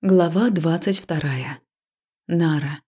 Глава двадцать вторая. Нара.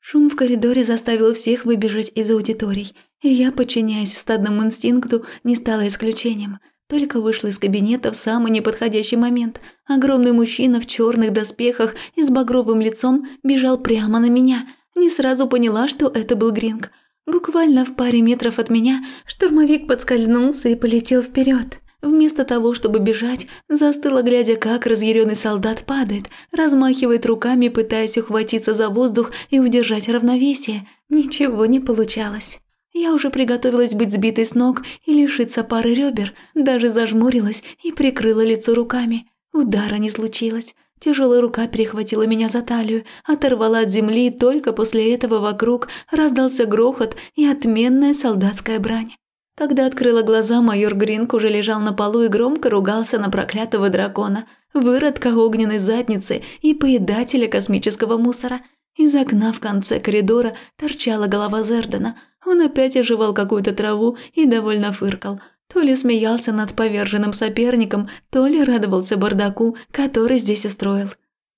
Шум в коридоре заставил всех выбежать из аудиторий, и я, подчиняясь стадному инстинкту, не стала исключением. Только вышла из кабинета в самый неподходящий момент. Огромный мужчина в черных доспехах и с багровым лицом бежал прямо на меня. Не сразу поняла, что это был Гринг. Буквально в паре метров от меня штурмовик подскользнулся и полетел вперед. Вместо того, чтобы бежать, застыла, глядя, как разъяренный солдат падает, размахивает руками, пытаясь ухватиться за воздух и удержать равновесие. Ничего не получалось. Я уже приготовилась быть сбитой с ног и лишиться пары ребер, даже зажмурилась и прикрыла лицо руками. Удара не случилось. Тяжелая рука перехватила меня за талию, оторвала от земли, и только после этого вокруг раздался грохот и отменная солдатская брань. Когда открыла глаза, майор Гринк уже лежал на полу и громко ругался на проклятого дракона, выродка огненной задницы и поедателя космического мусора. Из окна в конце коридора торчала голова Зердена. Он опять оживал какую-то траву и довольно фыркал. То ли смеялся над поверженным соперником, то ли радовался бардаку, который здесь устроил.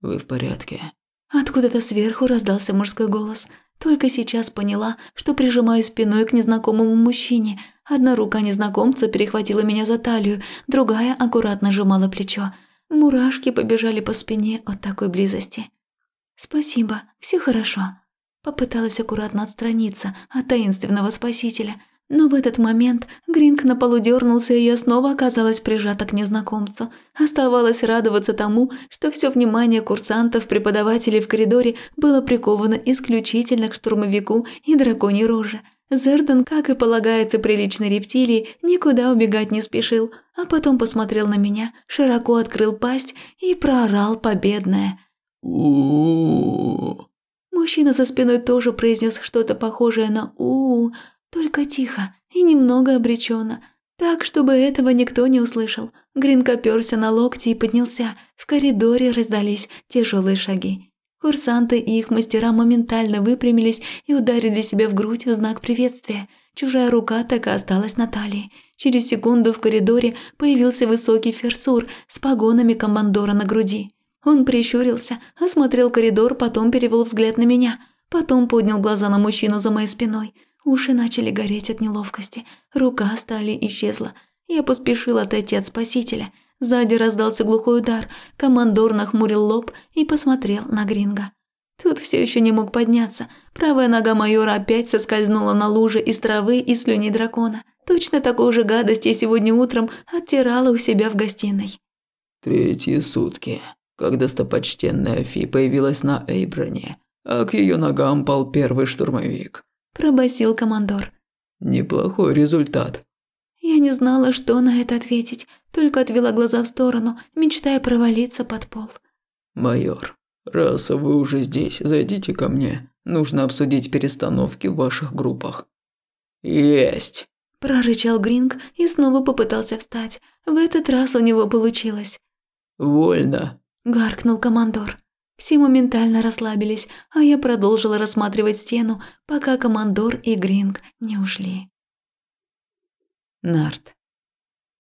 «Вы в порядке?» Откуда-то сверху раздался мужской голос. Только сейчас поняла, что прижимаю спиной к незнакомому мужчине – Одна рука незнакомца перехватила меня за талию, другая аккуратно сжимала плечо. Мурашки побежали по спине от такой близости. «Спасибо, все хорошо». Попыталась аккуратно отстраниться от таинственного спасителя, но в этот момент Гринк на полу дернулся, и я снова оказалась прижата к незнакомцу. Оставалось радоваться тому, что все внимание курсантов, преподавателей в коридоре было приковано исключительно к штурмовику и драконьей роже – Зерден, как и полагается приличной рептилии, никуда убегать не спешил, а потом посмотрел на меня, широко открыл пасть и проорал победное. у Мужчина за спиной тоже произнес что-то похожее на у, только тихо и немного обреченно, так, чтобы этого никто не услышал. Гринк оперся на локти и поднялся. В коридоре раздались тяжелые шаги. Курсанты и их мастера моментально выпрямились и ударили себя в грудь в знак приветствия. Чужая рука так и осталась на талии. Через секунду в коридоре появился высокий ферсур с погонами командора на груди. Он прищурился, осмотрел коридор, потом перевел взгляд на меня. Потом поднял глаза на мужчину за моей спиной. Уши начали гореть от неловкости. Рука стали исчезла. Я поспешил отойти от спасителя – Сзади раздался глухой удар, командор нахмурил лоб и посмотрел на Гринга. Тут все еще не мог подняться. Правая нога майора опять соскользнула на луже из травы и слюни дракона. Точно такую же гадость я сегодня утром оттирала у себя в гостиной. Третьи сутки, как достопочтенная Фи появилась на Эйброне, а к ее ногам пал первый штурмовик. Пробасил командор. Неплохой результат. Я не знала, что на это ответить, только отвела глаза в сторону, мечтая провалиться под пол. «Майор, раз вы уже здесь, зайдите ко мне. Нужно обсудить перестановки в ваших группах». «Есть!» – прорычал Гринг и снова попытался встать. В этот раз у него получилось. «Вольно!» – гаркнул командор. Все моментально расслабились, а я продолжила рассматривать стену, пока командор и Гринг не ушли. Нарт.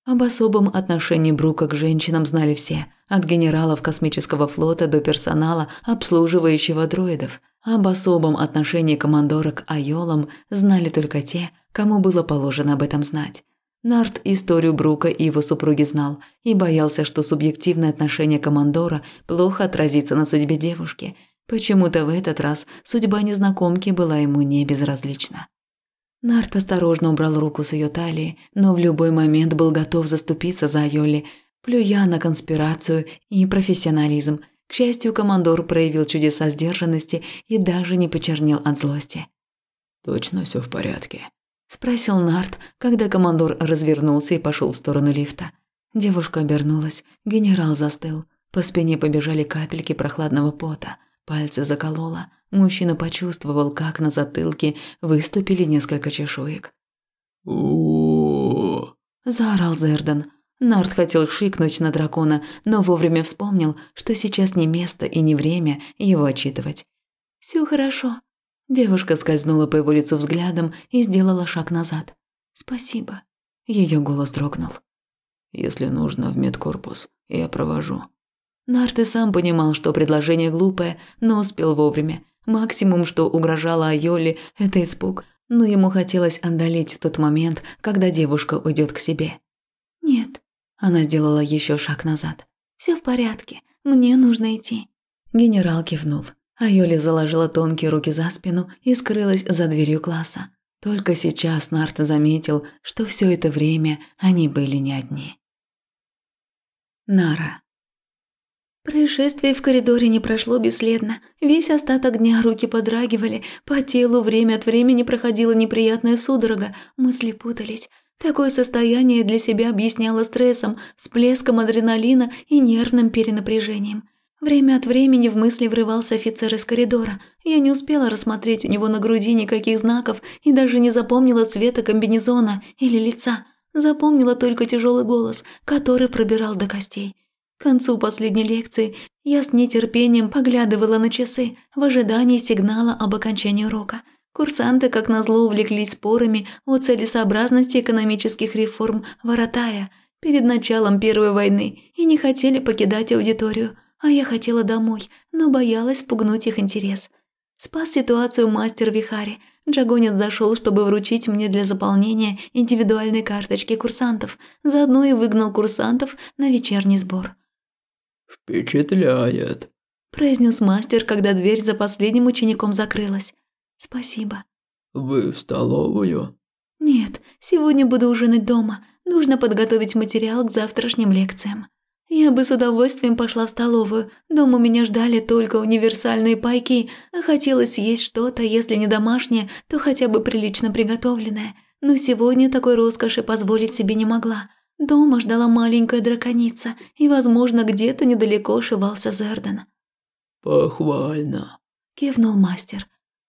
Об особом отношении Брука к женщинам знали все, от генералов космического флота до персонала, обслуживающего дроидов. Об особом отношении командора к айолам знали только те, кому было положено об этом знать. Нарт историю Брука и его супруги знал и боялся, что субъективное отношение командора плохо отразится на судьбе девушки. Почему-то в этот раз судьба незнакомки была ему не безразлична. Нарт осторожно убрал руку с ее талии, но в любой момент был готов заступиться за Йоли, плюя на конспирацию и профессионализм. К счастью, командор проявил чудеса сдержанности и даже не почернел от злости. «Точно все в порядке?» – спросил Нарт, когда командор развернулся и пошел в сторону лифта. Девушка обернулась, генерал застыл. По спине побежали капельки прохладного пота, пальцы заколола. Мужчина почувствовал, как на затылке выступили несколько чешуек. у заорал Зердан. Нарт хотел шикнуть на дракона, но вовремя вспомнил, что сейчас не место и не время его отчитывать. Все хорошо». Девушка скользнула по его лицу взглядом и сделала шаг назад. «Спасибо». Ее голос дрогнул. «Если нужно в медкорпус, я провожу». Нарт и сам понимал, что предложение глупое, но успел вовремя. Максимум, что угрожало Айоле, это испуг, но ему хотелось отдалить тот момент, когда девушка уйдет к себе. «Нет», – она сделала еще шаг назад. Все в порядке, мне нужно идти». Генерал кивнул. Айоли заложила тонкие руки за спину и скрылась за дверью класса. Только сейчас Нарт заметил, что все это время они были не одни. Нара. Происшествие в коридоре не прошло бесследно. Весь остаток дня руки подрагивали, по телу время от времени проходила неприятная судорога, мысли путались. Такое состояние для себя объясняла стрессом, всплеском адреналина и нервным перенапряжением. Время от времени в мысли врывался офицер из коридора. Я не успела рассмотреть у него на груди никаких знаков и даже не запомнила цвета комбинезона или лица. Запомнила только тяжелый голос, который пробирал до костей. К концу последней лекции я с нетерпением поглядывала на часы в ожидании сигнала об окончании урока – Курсанты, как назло, увлеклись спорами о целесообразности экономических реформ Воротая перед началом Первой войны и не хотели покидать аудиторию, а я хотела домой, но боялась спугнуть их интерес. Спас ситуацию мастер Вихари. Джагонец зашел, чтобы вручить мне для заполнения индивидуальной карточки курсантов, заодно и выгнал курсантов на вечерний сбор. «Впечатляет», – произнес мастер, когда дверь за последним учеником закрылась. «Спасибо». «Вы в столовую?» «Нет, сегодня буду ужинать дома. Нужно подготовить материал к завтрашним лекциям. Я бы с удовольствием пошла в столовую. Дома меня ждали только универсальные пайки, а хотелось съесть что-то, если не домашнее, то хотя бы прилично приготовленное. Но сегодня такой роскоши позволить себе не могла. Дома ждала маленькая драконица, и, возможно, где-то недалеко ошивался Зерден. «Похвально», – кивнул мастер.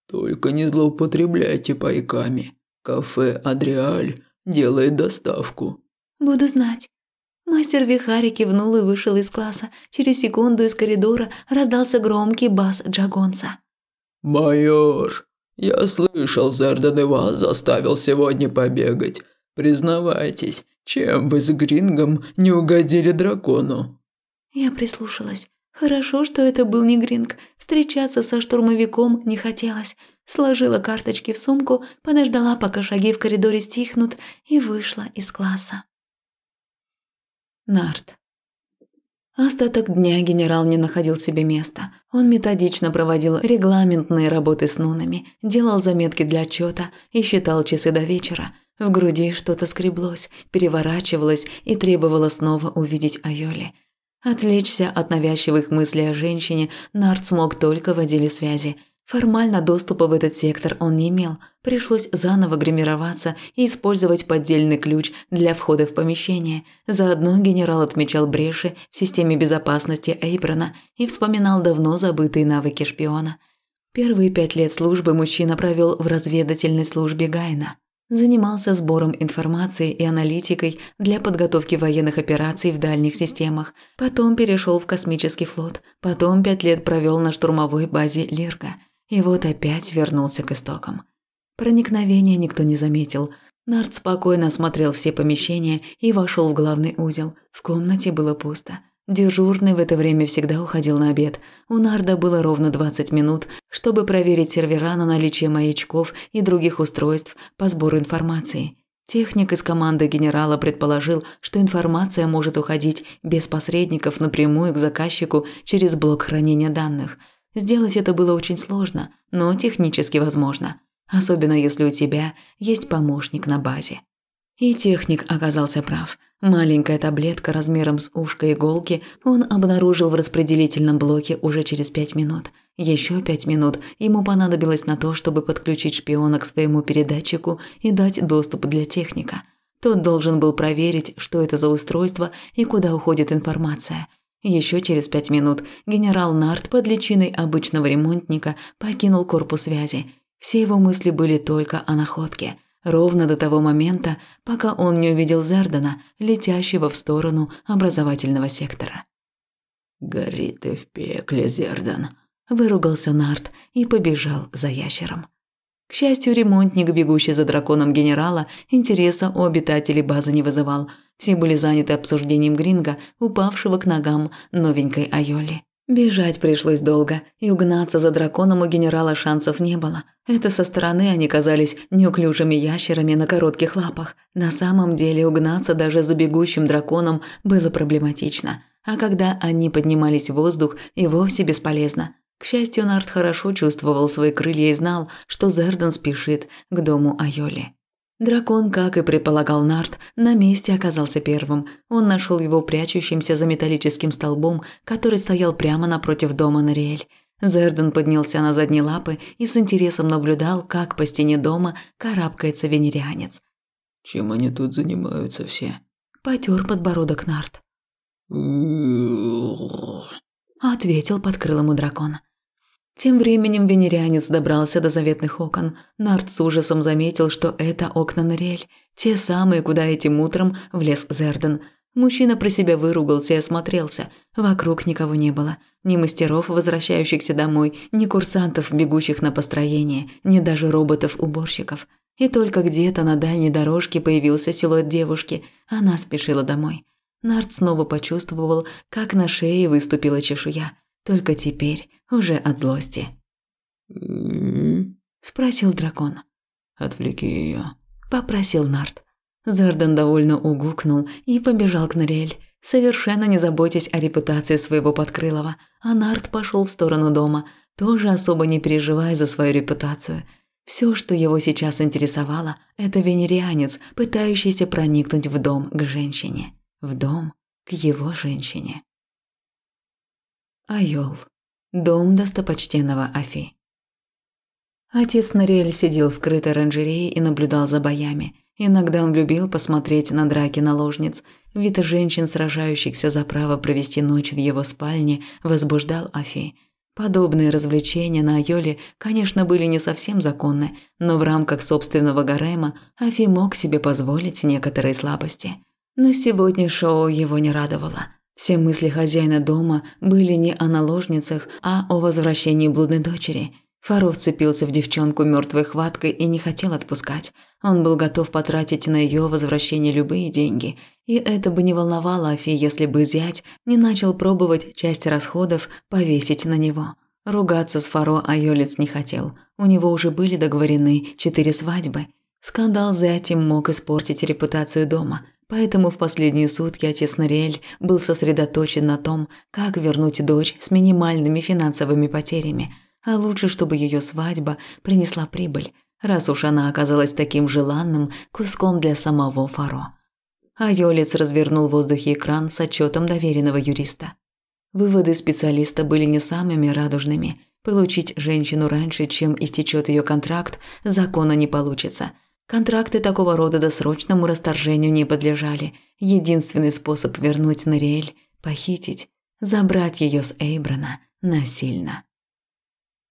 Только не злоупотребляйте пайками. Кафе «Адриаль» делает доставку. Буду знать. Мастер Вихари кивнул и вышел из класса. Через секунду из коридора раздался громкий бас Джагонца. «Майор, я слышал, Зердан и вас заставил сегодня побегать. Признавайтесь, чем вы с Грингом не угодили дракону?» Я прислушалась. Хорошо, что это был не Гринг. Встречаться со штурмовиком не хотелось. Сложила карточки в сумку, подождала, пока шаги в коридоре стихнут, и вышла из класса. Нарт. Остаток дня генерал не находил себе места. Он методично проводил регламентные работы с нунами, делал заметки для отчета и считал часы до вечера. В груди что-то скреблось, переворачивалось и требовало снова увидеть Айоли – Отвлечься от навязчивых мыслей о женщине Нарт смог только в отделе связи. Формально доступа в этот сектор он не имел. Пришлось заново гримироваться и использовать поддельный ключ для входа в помещение. Заодно генерал отмечал бреши в системе безопасности Эйбрана и вспоминал давно забытые навыки шпиона. Первые пять лет службы мужчина провел в разведывательной службе Гайна. Занимался сбором информации и аналитикой для подготовки военных операций в дальних системах. Потом перешел в космический флот. Потом пять лет провел на штурмовой базе Лирка. И вот опять вернулся к истокам. Проникновения никто не заметил. Нарт спокойно осмотрел все помещения и вошел в главный узел. В комнате было пусто. Дежурный в это время всегда уходил на обед. У Нарда было ровно 20 минут, чтобы проверить сервера на наличие маячков и других устройств по сбору информации. Техник из команды генерала предположил, что информация может уходить без посредников напрямую к заказчику через блок хранения данных. Сделать это было очень сложно, но технически возможно, особенно если у тебя есть помощник на базе. И техник оказался прав. Маленькая таблетка размером с ушко иголки он обнаружил в распределительном блоке уже через пять минут. Еще пять минут ему понадобилось на то, чтобы подключить шпиона к своему передатчику и дать доступ для техника. Тот должен был проверить, что это за устройство и куда уходит информация. Еще через пять минут генерал Нарт под личиной обычного ремонтника покинул корпус связи. Все его мысли были только о находке – ровно до того момента, пока он не увидел Зердана, летящего в сторону образовательного сектора. «Гори ты в пекле, Зердан», – выругался Нарт и побежал за ящером. К счастью, ремонтник, бегущий за драконом генерала, интереса у обитателей базы не вызывал. Все были заняты обсуждением Гринга, упавшего к ногам новенькой Айоли. Бежать пришлось долго, и угнаться за драконом у генерала шансов не было. Это со стороны они казались неуклюжими ящерами на коротких лапах. На самом деле угнаться даже за бегущим драконом было проблематично. А когда они поднимались в воздух, и вовсе бесполезно. К счастью, Нарт хорошо чувствовал свои крылья и знал, что Зердан спешит к дому Айоли. Дракон, как и предполагал Нарт, на месте оказался первым. Он нашел его прячущимся за металлическим столбом, который стоял прямо напротив дома Нариэль. Зердан поднялся на задние лапы и с интересом наблюдал, как по стене дома карабкается венерианец. «Чем они тут занимаются все?» Потер подбородок Нарт. Ответил под крылом у дракона. Тем временем венерианец добрался до заветных окон. Нарт с ужасом заметил, что это окна Нориэль, те самые, куда этим утром влез Зерден. Мужчина про себя выругался и осмотрелся. Вокруг никого не было. Ни мастеров, возвращающихся домой, ни курсантов, бегущих на построение, ни даже роботов-уборщиков. И только где-то на дальней дорожке появился силуэт девушки. Она спешила домой. Нарт снова почувствовал, как на шее выступила чешуя. Только теперь уже от злости. спросил дракон. «Отвлеки ее», – попросил Нарт. Зарден довольно угукнул и побежал к Нориэль, совершенно не заботясь о репутации своего подкрылого, а Нарт пошел в сторону дома, тоже особо не переживая за свою репутацию. Все, что его сейчас интересовало, это венерианец, пытающийся проникнуть в дом к женщине. В дом к его женщине. Айол. Дом достопочтенного Афи. Отец Нориэль сидел в крытой оранжерее и наблюдал за боями. Иногда он любил посмотреть на драки наложниц. Вид женщин, сражающихся за право провести ночь в его спальне, возбуждал Афи. Подобные развлечения на Айоле, конечно, были не совсем законны, но в рамках собственного гарема Афи мог себе позволить некоторые слабости. Но сегодня шоу его не радовало – все мысли хозяина дома были не о наложницах, а о возвращении блудной дочери. Фаро вцепился в девчонку мертвой хваткой и не хотел отпускать. Он был готов потратить на ее возвращение любые деньги. И это бы не волновало Афи, если бы зять не начал пробовать часть расходов повесить на него. Ругаться с Фаро Айолец не хотел. У него уже были договорены четыре свадьбы. Скандал с зятем мог испортить репутацию дома – Поэтому в последние сутки отец Нориэль был сосредоточен на том, как вернуть дочь с минимальными финансовыми потерями, а лучше, чтобы ее свадьба принесла прибыль, раз уж она оказалась таким желанным куском для самого Фаро. А Йолец развернул в воздухе экран с отчетом доверенного юриста. Выводы специалиста были не самыми радужными. Получить женщину раньше, чем истечет ее контракт, закона не получится – Контракты такого рода досрочному расторжению не подлежали. Единственный способ вернуть Нориэль – похитить, забрать ее с Эйбрана насильно.